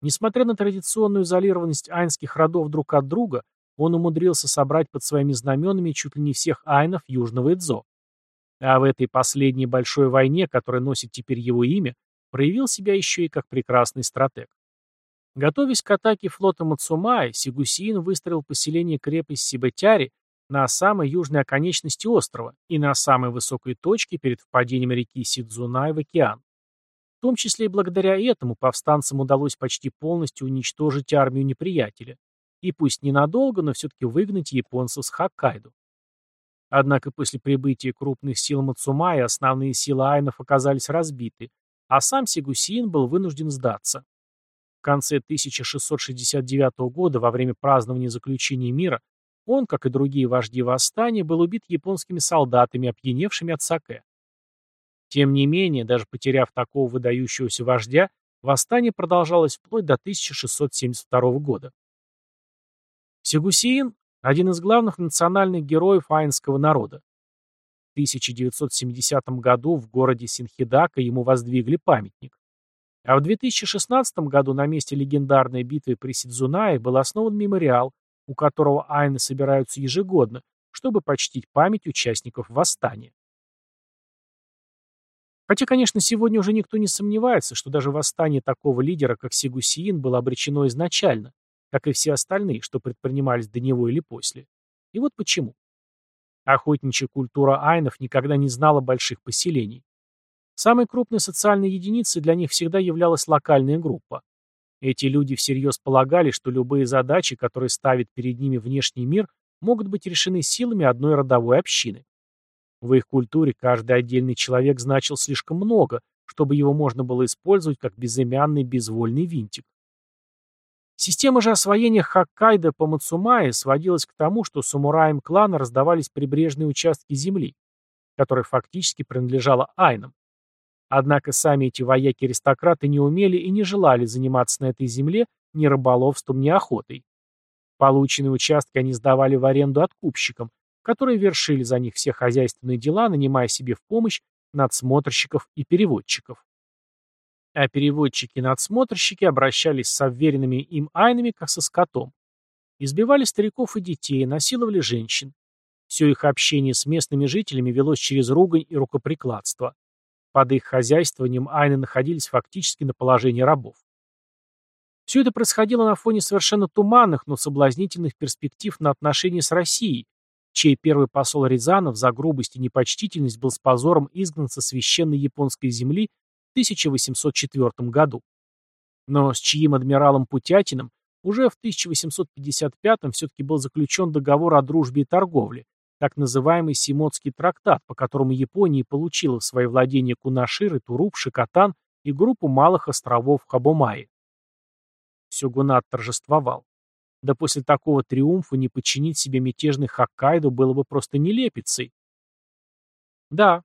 Speaker 1: Несмотря на традиционную изолированность айнских родов друг от друга, он умудрился собрать под своими знаменами чуть ли не всех айнов Южного Эдзо. А в этой последней большой войне, которая носит теперь его имя, проявил себя еще и как прекрасный стратег. Готовясь к атаке флота Мацумаи, Сигусиин выстроил поселение крепость Сибатяри на самой южной оконечности острова и на самой высокой точке перед впадением реки Сидзунай в океан. В том числе и благодаря этому повстанцам удалось почти полностью уничтожить армию неприятеля, и пусть ненадолго, но все-таки выгнать японцев с Хоккайдо. Однако после прибытия крупных сил Мацумаи основные силы айнов оказались разбиты, а сам Сигусиин был вынужден сдаться. В конце 1669 года, во время празднования заключения мира, он, как и другие вожди восстания, был убит японскими солдатами, опьяневшими от саке. Тем не менее, даже потеряв такого выдающегося вождя, восстание продолжалось вплоть до 1672 года. Сигусиин – один из главных национальных героев айнского народа. В 1970 году в городе Синхидака ему воздвигли памятник. А в 2016 году на месте легендарной битвы при Сидзунае был основан мемориал, у которого айны собираются ежегодно, чтобы почтить память участников восстания. Хотя, конечно, сегодня уже никто не сомневается, что даже восстание такого лидера, как Сигусиин, было обречено изначально, как и все остальные, что предпринимались до него или после. И вот почему. Охотничья культура айнов никогда не знала больших поселений. Самой крупной социальной единицей для них всегда являлась локальная группа. Эти люди всерьез полагали, что любые задачи, которые ставит перед ними внешний мир, могут быть решены силами одной родовой общины. В их культуре каждый отдельный человек значил слишком много, чтобы его можно было использовать как безымянный безвольный винтик. Система же освоения Хоккайдо по Мацумае сводилась к тому, что самураям клана раздавались прибрежные участки земли, которая фактически принадлежала айнам. Однако сами эти вояки-аристократы не умели и не желали заниматься на этой земле ни рыболовством, ни охотой. Полученные участки они сдавали в аренду откупщикам, которые вершили за них все хозяйственные дела, нанимая себе в помощь надсмотрщиков и переводчиков а переводчики и надсмотрщики обращались с обверенными им айнами, как со скотом. Избивали стариков и детей, насиловали женщин. Все их общение с местными жителями велось через ругань и рукоприкладство. Под их хозяйствованием айны находились фактически на положении рабов. Все это происходило на фоне совершенно туманных, но соблазнительных перспектив на отношения с Россией, чей первый посол Рязанов за грубость и непочтительность был с позором изгнан со священной японской земли 1804 году. Но с чьим адмиралом Путятиным уже в 1855 все-таки был заключен договор о дружбе и торговле, так называемый Симотский трактат, по которому Япония получила в свои владения Кунашир, Туруп, Шикотан и группу малых островов Хабомаи. Сёгунат торжествовал. Да после такого триумфа не подчинить себе мятежный Хоккайдо было бы просто нелепицей. Да,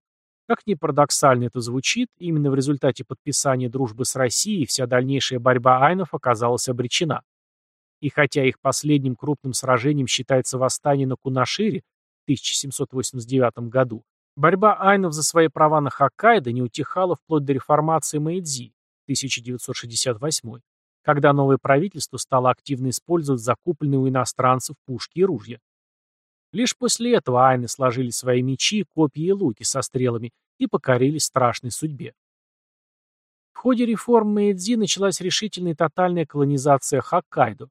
Speaker 1: как ни парадоксально это звучит, именно в результате подписания дружбы с Россией вся дальнейшая борьба айнов оказалась обречена. И хотя их последним крупным сражением считается восстание на Кунашире 1789 году, борьба айнов за свои права на Хоккайдо не утихала вплоть до реформации Мэйдзи 1968 когда новое правительство стало активно использовать закупленные у иностранцев пушки и ружья. Лишь после этого айны сложили свои мечи, копья и луки со стрелами и покорились страшной судьбе. В ходе реформ Мэйдзи началась решительная и тотальная колонизация Хоккайдо.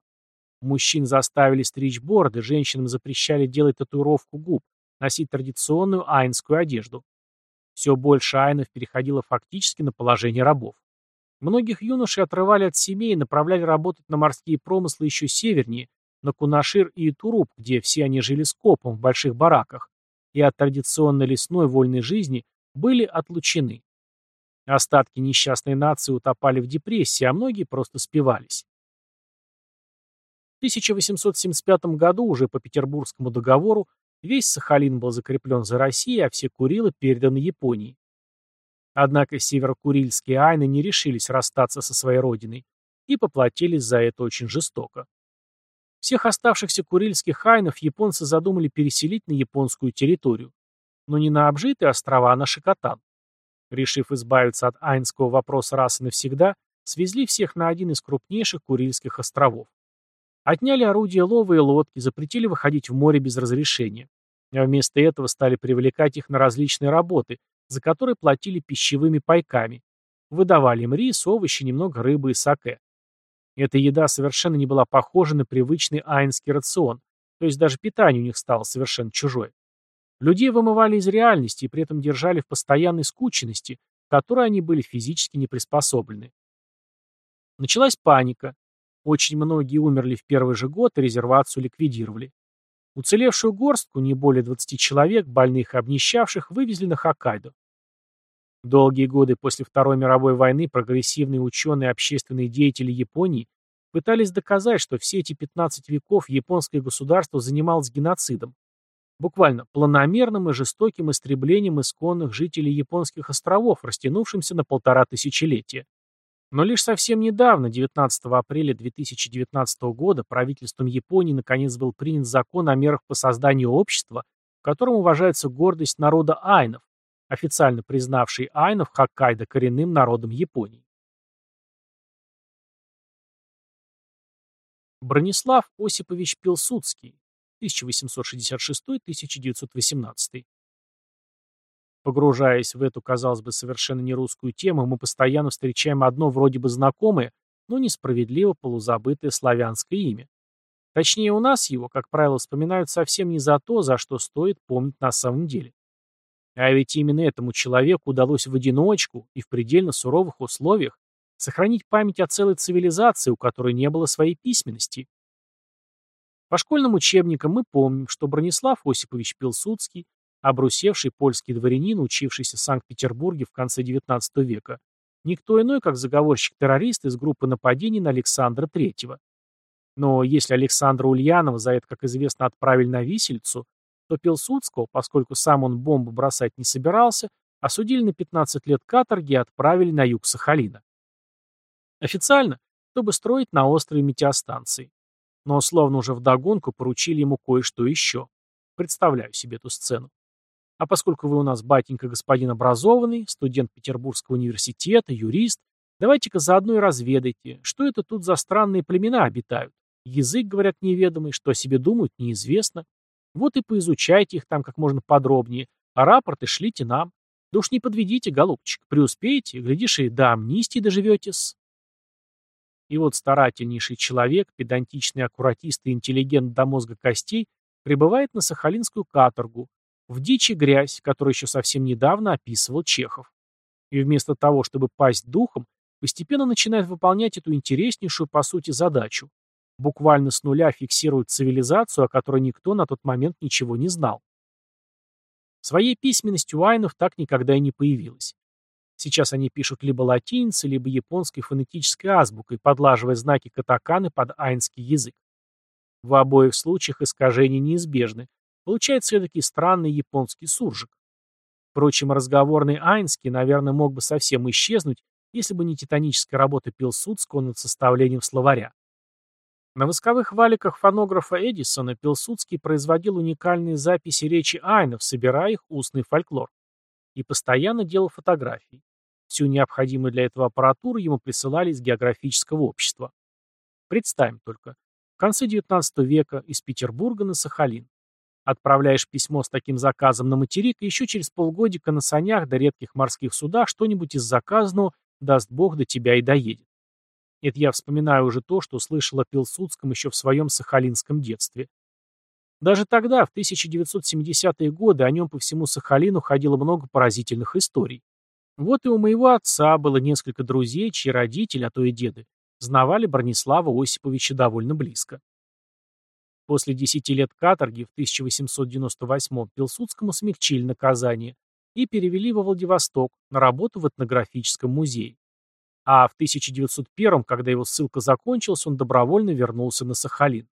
Speaker 1: Мужчин заставили стричь бороды, женщинам запрещали делать татуировку губ, носить традиционную айнскую одежду. Все больше айнов переходило фактически на положение рабов. Многих юношей отрывали от семей и направляли работать на морские промыслы еще севернее, на Кунашир и Туруп, где все они жили скопом в больших бараках, и от традиционной лесной вольной жизни были отлучены. Остатки несчастной нации утопали в депрессии, а многие просто спивались. В 1875 году уже по Петербургскому договору весь Сахалин был закреплен за Россией, а все Курилы переданы Японии. Однако северокурильские айны не решились расстаться со своей родиной и поплатились за это очень жестоко. Всех оставшихся курильских айнов японцы задумали переселить на японскую территорию, но не на обжитые острова, а на Шикотан. Решив избавиться от айнского вопроса раз и навсегда, свезли всех на один из крупнейших Курильских островов. Отняли орудия лова и лодки, запретили выходить в море без разрешения. А вместо этого стали привлекать их на различные работы, за которые платили пищевыми пайками. Выдавали им рис, овощи, немного рыбы и саке. Эта еда совершенно не была похожа на привычный айнский рацион, то есть даже питание у них стало совершенно чужое. Людей вымывали из реальности и при этом держали в постоянной скученности, к которой они были физически не приспособлены. Началась паника. Очень многие умерли в первый же год и резервацию ликвидировали. Уцелевшую горстку, не более 20 человек, больных и обнищавших, вывезли на Хоккайдо. Долгие годы после Второй мировой войны прогрессивные ученые и общественные деятели Японии пытались доказать, что все эти 15 веков японское государство занималось геноцидом. Буквально планомерным и жестоким истреблением исконных жителей японских островов, растянувшимся на полтора тысячелетия. Но лишь совсем недавно, 19 апреля 2019 года, правительством Японии наконец был принят закон о мерах по созданию общества, в котором уважается гордость народа айнов, официально признавший айнов Хоккайдо коренным народом Японии. Бронислав Осипович Пилсудский, 1866-1918. Погружаясь в эту, казалось бы, совершенно не русскую тему, мы постоянно встречаем одно вроде бы знакомое, но несправедливо полузабытое славянское имя. Точнее, у нас его, как правило, вспоминают совсем не за то, за что стоит помнить на самом деле. А ведь именно этому человеку удалось в одиночку и в предельно суровых условиях сохранить память о целой цивилизации, у которой не было своей письменности. По школьным учебникам мы помним, что Бронислав Осипович Пилсудский Обрусевший польский дворянин, учившийся в Санкт-Петербурге в конце XIX века, никто иной, как заговорщик-террорист из группы нападений на Александра III. Но если Александра Ульянова за это, как известно, отправили на висельцу, то Пилсудского, поскольку сам он бомбу бросать не собирался, осудили на 15 лет каторги и отправили на юг Сахалина. Официально, чтобы строить на острове метеостанции. Но словно уже вдогонку поручили ему кое-что еще. Представляю себе эту сцену. А поскольку вы у нас, батенька, господин образованный, студент Петербургского университета, юрист, давайте-ка заодно и разведайте, что это тут за странные племена обитают. Язык, говорят, неведомый, что о себе думают, неизвестно. Вот и поизучайте их там как можно подробнее, а рапорты шлите нам. Да уж не подведите, голубчик, преуспеете, глядишь, и до амнистии доживетесь. И вот старательнейший человек, педантичный аккуратист и интеллигент до мозга костей, прибывает на Сахалинскую каторгу, в дичь и грязь, которую еще совсем недавно описывал Чехов. И вместо того, чтобы пасть духом, постепенно начинает выполнять эту интереснейшую по сути задачу. Буквально с нуля фиксирует цивилизацию, о которой никто на тот момент ничего не знал. Своей письменностью айнов так никогда и не появилась. Сейчас они пишут либо латиницей, либо японской фонетической азбукой, подлаживая знаки катаканы под айнский язык. В обоих случаях искажения неизбежны, Получается все-таки странный японский суржик. Впрочем, разговорный Айнский, наверное, мог бы совсем исчезнуть, если бы не титаническая работа Пилсудского над составлением словаря. На восковых валиках фонографа Эдисона Пилсудский производил уникальные записи речи айнов, собирая их устный фольклор. И постоянно делал фотографии. Всю необходимую для этого аппаратуру ему присылали из географического общества. Представим только. В конце XIX века из Петербурга на Сахалин. Отправляешь письмо с таким заказом на материк, и еще через полгодика на санях до редких морских судах что-нибудь из заказанного, даст бог, до тебя и доедет. Это я вспоминаю уже то, что слышал о Пилсудском еще в своем сахалинском детстве. Даже тогда, в 1970-е годы, о нем по всему Сахалину ходило много поразительных историй. Вот и у моего отца было несколько друзей, чьи родители, а то и деды, знавали Бронислава Осиповича довольно близко. После десяти лет каторги в 1898-м Пилсудскому смягчили наказание и перевели во Владивосток на работу в этнографическом музее. А в 1901-м, когда его ссылка закончилась, он добровольно вернулся на Сахалин.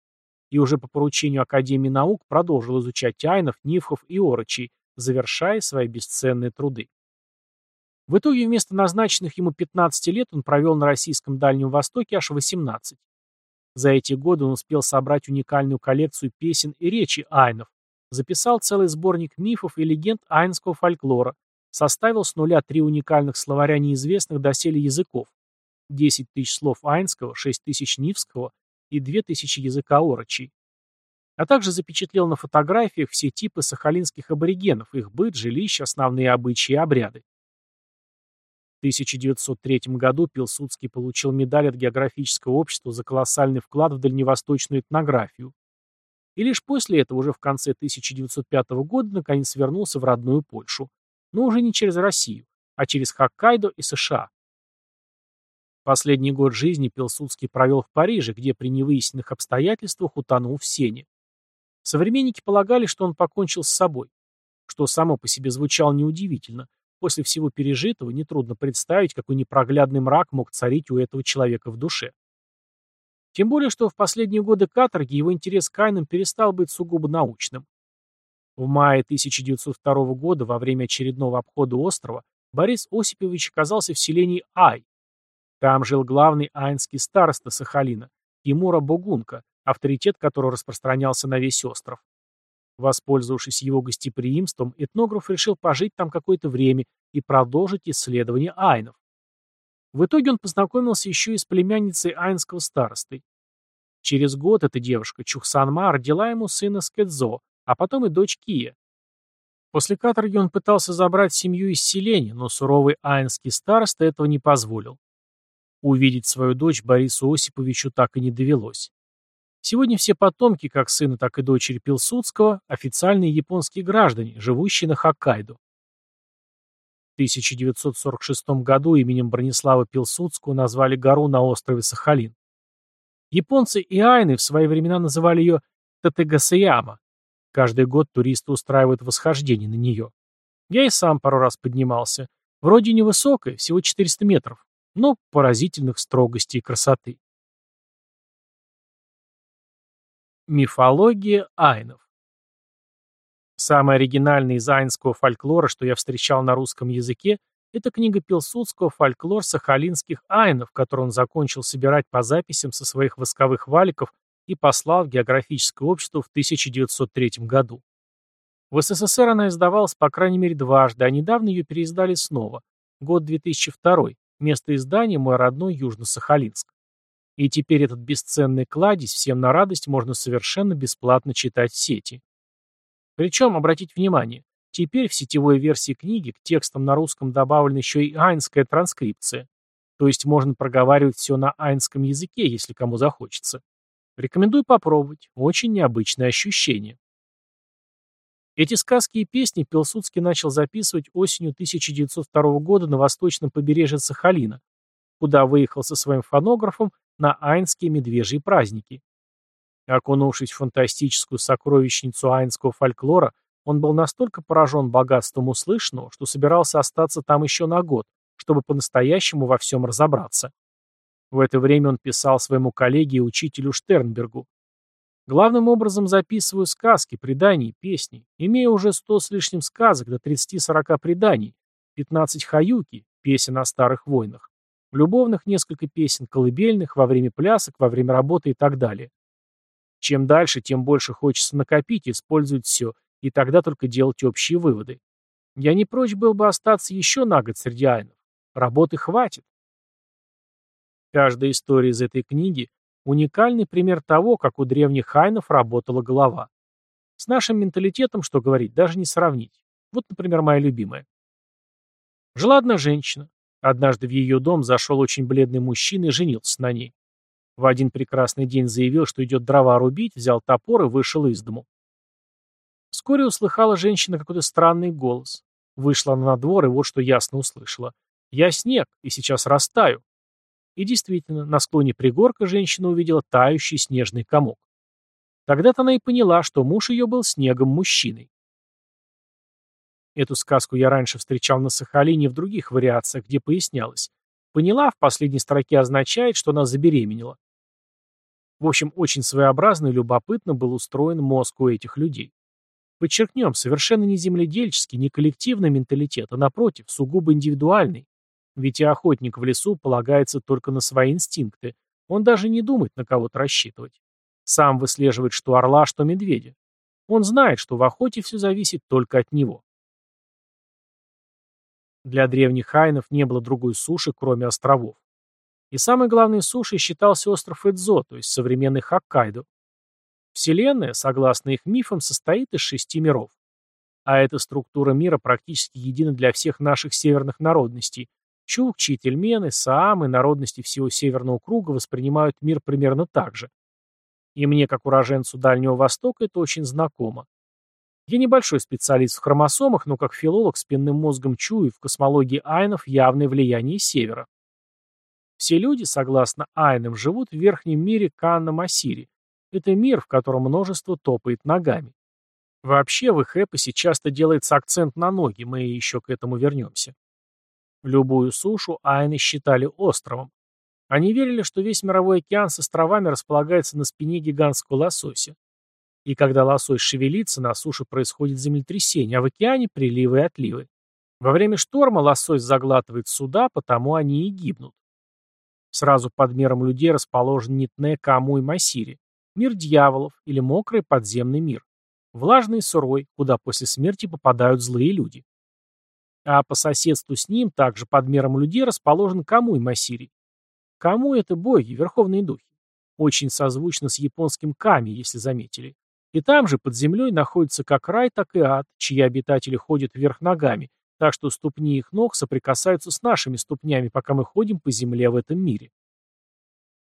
Speaker 1: И уже по поручению Академии наук продолжил изучать айнов, нивхов и орочей, завершая свои бесценные труды. В итоге вместо назначенных ему 15 лет он провел на российском Дальнем Востоке аж 18. За эти годы он успел собрать уникальную коллекцию песен и речи айнов, записал целый сборник мифов и легенд айнского фольклора, составил с нуля три уникальных словаря неизвестных доселе языков, 10 тысяч слов айнского, 6 тысяч нивского и 2 тысячи языка орочей. А также запечатлел на фотографиях все типы сахалинских аборигенов, их быт, жилища, основные обычаи и обряды. В 1903 году Пилсудский получил медаль от Географического общества за колоссальный вклад в дальневосточную этнографию. и лишь после этого, уже в конце 1905 года, наконец вернулся в родную Польшу. Но уже не через Россию, а через Хоккайдо и США. Последний год жизни Пилсудский провел в Париже, где при невыясненных обстоятельствах утонул в сене. Современники полагали, что он покончил с собой, что само по себе звучало неудивительно. После всего пережитого нетрудно представить, какой непроглядный мрак мог царить у этого человека в душе. Тем более, что в последние годы каторги его интерес к айнам перестал быть сугубо научным. В мае 1902 года, во время очередного обхода острова, Борис Осипович оказался в селении Ай. Там жил главный айнский староста Сахалина, Тимура Богунка, авторитет которого распространялся на весь остров. Воспользовавшись его гостеприимством, этнограф решил пожить там какое-то время и продолжить исследование айнов. В итоге он познакомился еще и с племянницей айнского старосты. Через год эта девушка, Чухсанма, родила ему сына Скедзо, а потом и дочь Кия. После каторги он пытался забрать семью из селения, но суровый айнский староста этого не позволил. Увидеть свою дочь Борису Осиповичу так и не довелось. Сегодня все потомки, как сына, так и дочери Пилсудского, официальные японские граждане, живущие на Хоккайдо. 1946 году именем Бронислава Пилсудского назвали гору на острове Сахалин. Японцы и айны в свои времена называли ее Татегасаяма. Каждый год туристы устраивают восхождение на нее. Я и сам пару раз поднимался. Вроде невысокая, всего 400 метров, но поразительных строгости и красоты. Мифология айнов Самый оригинальный из айнского фольклора, что я встречал на русском языке, это книга Пилсудского «Фольклор сахалинских айнов», которую он закончил собирать по записям со своих восковых валиков и послал в географическое общество в 1903 году. В СССР она издавалась по крайней мере дважды, а недавно ее переиздали снова. Год 2002. Место издания «Мой родной Южно-Сахалинск». И теперь этот бесценный кладезь всем на радость можно совершенно бесплатно читать в сети. Причем, обратите внимание, теперь в сетевой версии книги к текстам на русском добавлена еще и айнская транскрипция. То есть можно проговаривать все на айнском языке, если кому захочется. Рекомендую попробовать. Очень необычное ощущение. Эти сказки и песни Пилсудский начал записывать осенью 1902 года на восточном побережье Сахалина, куда выехал со своим фонографом на айнские медвежьи праздники. Окунувшись в фантастическую сокровищницу айнского фольклора, он был настолько поражен богатством услышанного, что собирался остаться там еще на год, чтобы по-настоящему во всем разобраться. В это время он писал своему коллеге и учителю Штернбергу. Главным образом записываю сказки, предания, песни. Имея уже сто с лишним сказок до 30-40 преданий, 15 хаюки, песен о старых войнах, любовных несколько песен, колыбельных, во время плясок, во время работы и так далее. Чем дальше, тем больше хочется накопить, использовать все, и тогда только делать общие выводы. Я не прочь был бы остаться еще на год среди айнов. Работы хватит. Каждая история из этой книги – уникальный пример того, как у древних айнов работала голова. С нашим менталитетом, что говорить, даже не сравнить. Вот, например, моя любимая. Жила одна женщина. Однажды в ее дом зашел очень бледный мужчина и женился на ней. В один прекрасный день заявил, что идет дрова рубить, взял топор и вышел из дому. Вскоре услыхала женщина какой-то странный голос. Вышла она на двор и вот что ясно услышала. «Я снег, и сейчас растаю». И действительно, на склоне пригорка женщина увидела тающий снежный комок. Тогда-то она и поняла, что муж ее был снегом-мужчиной. Эту сказку я раньше встречал на Сахалине в других вариациях, где пояснялось. Поняла в последней строке означает, что она забеременела. В общем, очень своеобразно и любопытно был устроен мозг у этих людей. Подчеркнем, совершенно не земледельческий, не коллективный менталитет, а напротив, сугубо индивидуальный. Ведь и охотник в лесу полагается только на свои инстинкты. Он даже не думает на кого-то рассчитывать. Сам выслеживает что орла, что медведя. Он знает, что в охоте все зависит только от него. Для древних хайнов не было другой суши, кроме островов. И самой главной сушей считался остров Эдзо, то есть современный Хоккайдо. Вселенная, согласно их мифам, состоит из шести миров. А эта структура мира практически едина для всех наших северных народностей. Чукчи, тельмены, саамы, народности всего северного круга воспринимают мир примерно так же. И мне, как уроженцу Дальнего Востока, это очень знакомо. Я небольшой специалист в хромосомах, но как филолог спинным мозгом чую в космологии айнов явное влияние севера. Все люди, согласно айнам, живут в верхнем мире Канна-Масири. Это мир, в котором множество топает ногами. Вообще в их эпосе часто делается акцент на ноги, мы еще к этому вернемся. Любую сушу айны считали островом. Они верили, что весь мировой океан с островами располагается на спине гигантского лосося. И когда лосось шевелится, на суше происходит землетрясение, а в океане приливы и отливы. Во время шторма лосось заглатывает суда, потому они и гибнут. Сразу под миром людей расположен Нитне Каму и Масири, мир дьяволов или мокрый подземный мир. Влажный и сырой, куда после смерти попадают злые люди. А по соседству с ним, также под миром людей, расположен Каму и Масири. Каму — это боги, верховные духи. Очень созвучно с японским Ками, если заметили. И там же, под землей, находится как рай, так и ад, чьи обитатели ходят вверх ногами, так что ступни их ног соприкасаются с нашими ступнями, пока мы ходим по земле в этом мире.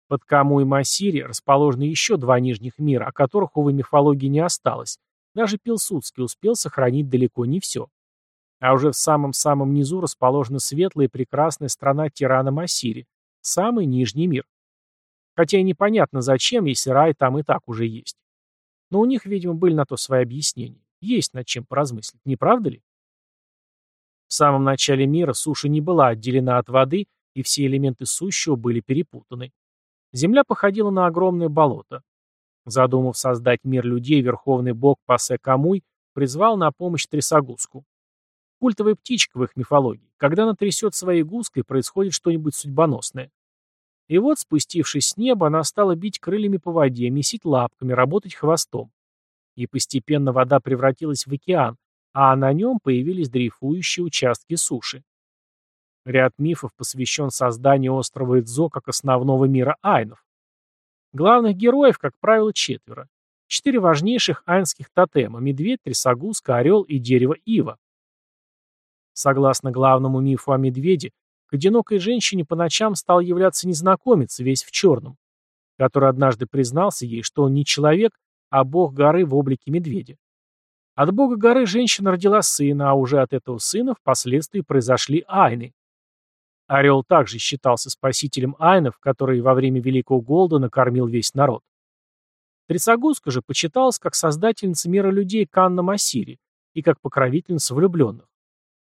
Speaker 1: Под Каму и Масири расположены еще два нижних мира, о которых, увы, мифологии не осталось. Даже Пилсудский успел сохранить далеко не все. А уже в самом-самом низу расположена светлая и прекрасная страна тирана Масири, самый нижний мир. Хотя и непонятно зачем, если рай там и так уже есть. Но у них, видимо, были на то свои объяснения. Есть над чем поразмыслить, не правда ли? В самом начале мира суша не была отделена от воды, и все элементы сущего были перепутаны. Земля походила на огромное болото. Задумав создать мир людей, верховный бог Пасе Камуй призвал на помощь трясогузку. Культовая птичка в их мифологии. Когда она трясет своей гуской, происходит что-нибудь судьбоносное. И вот, спустившись с неба, она стала бить крыльями по воде, месить лапками, работать хвостом. И постепенно вода превратилась в океан, а на нем появились дрейфующие участки суши. Ряд мифов посвящен созданию острова Идзо как основного мира айнов. Главных героев, как правило, четверо. Четыре важнейших айнских тотема – медведь, трясогузка, орел и дерево ива. Согласно главному мифу о медведе, к одинокой женщине по ночам стал являться незнакомец, весь в черном, который однажды признался ей, что он не человек, а бог горы в облике медведя. От бога горы женщина родила сына, а уже от этого сына впоследствии произошли айны. Орел также считался спасителем айнов, который во время Великого Голода накормил весь народ. Трицагуска же почиталась как создательница мира людей Канна Масири и как покровительница влюбленных.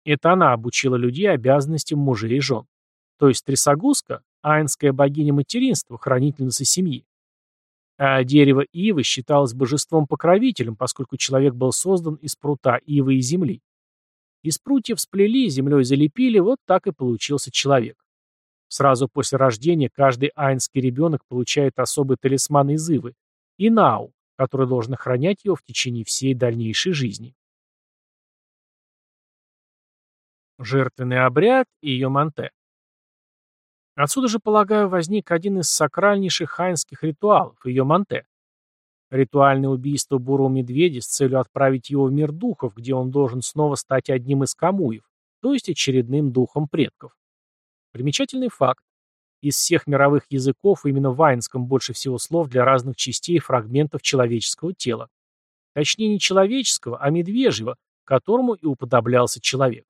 Speaker 1: Это она обучила людей обязанностям мужей и жен. То есть Трисагуска – айнская богиня материнства, хранительница семьи. А дерево ивы считалось божеством-покровителем, поскольку человек был создан из прута ивы и земли. Из прутьев сплели, землей залепили, вот так и получился человек. Сразу после рождения каждый айнский ребенок получает особый талисман из ивы – инау, который должен охранять его в течение всей дальнейшей жизни. Жертвенный обряд и Йоманте. Отсюда же, полагаю, возник один из сакральнейших хайнских ритуалов – Йоманте. Ритуальное убийство бурого медведя с целью отправить его в мир духов, где он должен снова стать одним из камуев, то есть очередным духом предков. Примечательный факт. Из всех мировых языков именно в айнском больше всего слов для разных частей и фрагментов человеческого тела. Точнее, не человеческого, а медвежьего, которому и уподоблялся человек.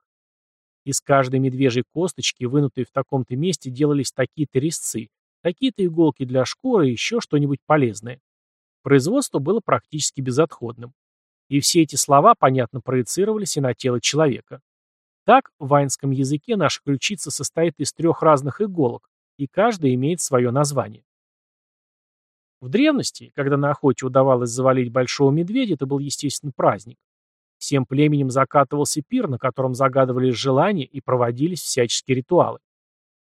Speaker 1: Из каждой медвежьей косточки, вынутой в таком-то месте, делались такие-то резцы, такие-то иголки для шкуры и еще что-нибудь полезное. Производство было практически безотходным. И все эти слова, понятно, проецировались и на тело человека. Так, в вайнском языке наша ключица состоит из трех разных иголок, и каждая имеет свое название. В древности, когда на охоте удавалось завалить большого медведя, это был, естественно, праздник. Всем племенем закатывался пир, на котором загадывались желания и проводились всяческие ритуалы.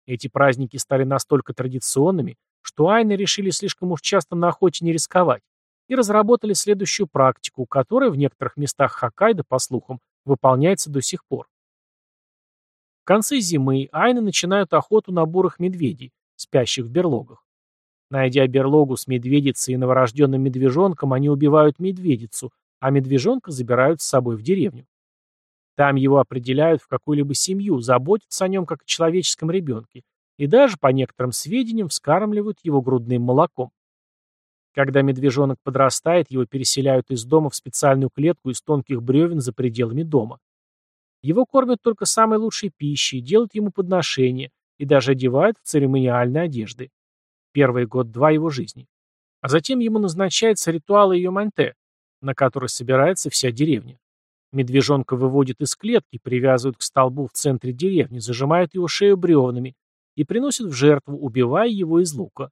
Speaker 1: Эти праздники стали настолько традиционными, что айны решили слишком уж часто на охоте не рисковать и разработали следующую практику, которая в некоторых местах Хоккайдо, по слухам, выполняется до сих пор. В конце зимы айны начинают охоту на бурых медведей, спящих в берлогах. Найдя берлогу с медведицей и новорожденным медвежонком, они убивают медведицу, а медвежонка забирают с собой в деревню. Там его определяют в какую-либо семью, заботятся о нем как о человеческом ребенке, и даже, по некоторым сведениям, вскармливают его грудным молоком. Когда медвежонок подрастает, его переселяют из дома в специальную клетку из тонких бревен за пределами дома. Его кормят только самой лучшей пищей, делают ему подношения и даже одевают в церемониальные одежды. Первый год-два его жизни. А затем ему назначается ритуал ее манте, на который собирается вся деревня. Медвежонка выводят из клетки, привязывают к столбу в центре деревни, зажимают его шею бревнами и приносят в жертву, убивая его из лука.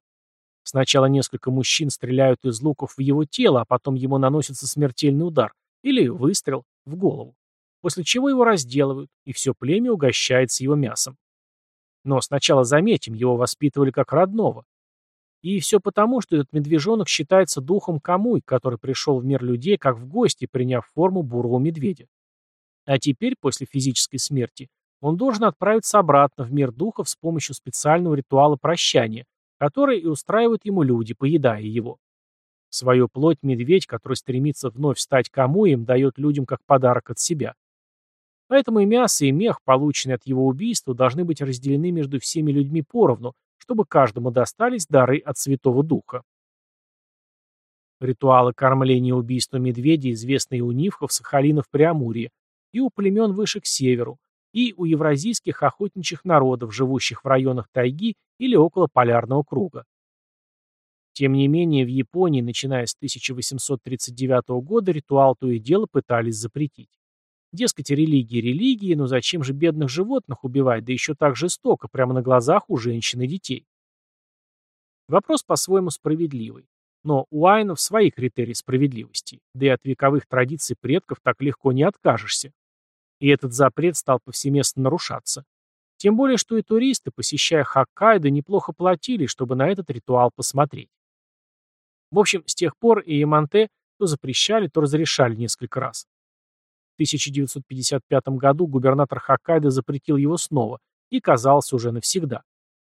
Speaker 1: Сначала несколько мужчин стреляют из луков в его тело, а потом ему наносится смертельный удар или выстрел в голову, после чего его разделывают, и все племя угощается его мясом. Но сначала заметим, его воспитывали как родного. И все потому, что этот медвежонок считается духом Камуй, который пришел в мир людей как в гости, приняв форму бурого медведя. А теперь, после физической смерти, он должен отправиться обратно в мир духов с помощью специального ритуала прощания, который и устраивают ему люди, поедая его. Свою плоть медведь, который стремится вновь стать Камуем, дает людям как подарок от себя. Поэтому и мясо, и мех, полученные от его убийства, должны быть разделены между всеми людьми поровну, чтобы каждому достались дары от Святого Духа. Ритуалы кормления и убийства медведя известны и у Нивхов, Сахалинов, Преамурья, и у племен выше к северу, и у евразийских охотничьих народов, живущих в районах тайги или около полярного круга. Тем не менее, в Японии, начиная с 1839 года, ритуал то и дело пытались запретить. Дескать, религии религии, но зачем же бедных животных убивать, да еще так жестоко, прямо на глазах у женщин и детей? Вопрос по-своему справедливый. Но у айнов свои критерии справедливости, да и от вековых традиций предков так легко не откажешься. И этот запрет стал повсеместно нарушаться. Тем более, что и туристы, посещая Хоккайдо, неплохо платили, чтобы на этот ритуал посмотреть. В общем, с тех пор и Яманте то запрещали, то разрешали несколько раз. В 1955 году губернатор Хоккайдо запретил его снова и казался уже навсегда.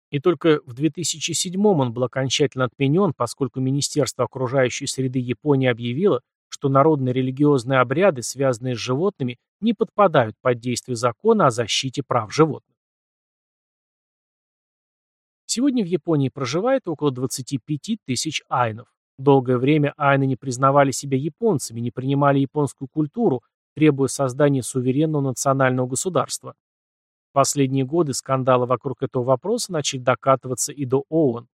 Speaker 1: И только в 2007 он был окончательно отменен, поскольку Министерство окружающей среды Японии объявило, что народные религиозные обряды, связанные с животными, не подпадают под действие закона о защите прав животных. Сегодня в Японии проживает около 25 тысяч айнов. Долгое время айны не признавали себя японцами, не принимали японскую культуру, требуя создания суверенного национального государства. В последние годы скандалы вокруг этого вопроса начали докатываться и до ООН.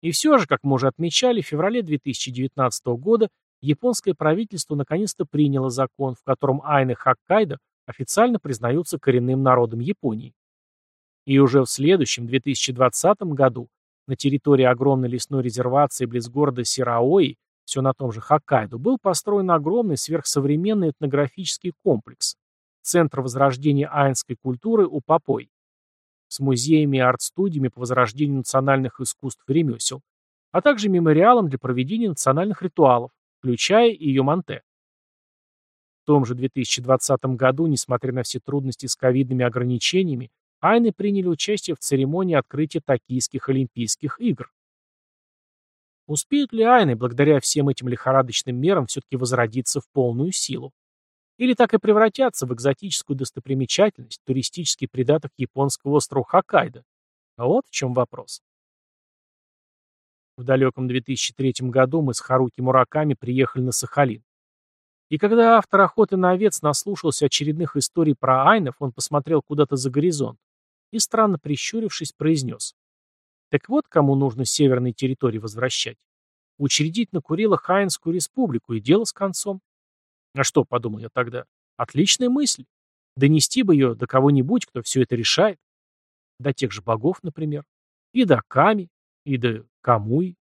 Speaker 1: И все же, как мы уже отмечали, в феврале 2019 года японское правительство наконец-то приняло закон, в котором айны Хоккайдо официально признаются коренным народом Японии. И уже в следующем, 2020 году, на территории огромной лесной резервации близ города Сираои все на том же Хоккайдо, был построен огромный сверхсовременный этнографический комплекс, Центр возрождения айнской культуры у Попой, с музеями и арт-студиями по возрождению национальных искусств и ремесел, а также мемориалом для проведения национальных ритуалов, включая и Юманте. В том же 2020 году, несмотря на все трудности с ковидными ограничениями, айны приняли участие в церемонии открытия Токийских Олимпийских игр. Успеют ли айны, благодаря всем этим лихорадочным мерам, все-таки возродиться в полную силу? Или так и превратятся в экзотическую достопримечательность, туристический придаток японского острова Хоккайдо? А вот в чем вопрос. В далеком 2003 году мы с Харуки Мураками приехали на Сахалин. И когда автор «Охоты на овец» наслушался очередных историй про айнов, он посмотрел куда-то за горизонт и, странно прищурившись, произнес. Так вот, кому нужно северные территории возвращать. Учредить на Курилах Хайнскую республику, и дело с концом. А что, подумал я тогда, отличная мысль. Донести бы ее до кого-нибудь, кто все это решает. До тех же богов, например. И до Ками, и до Камуи.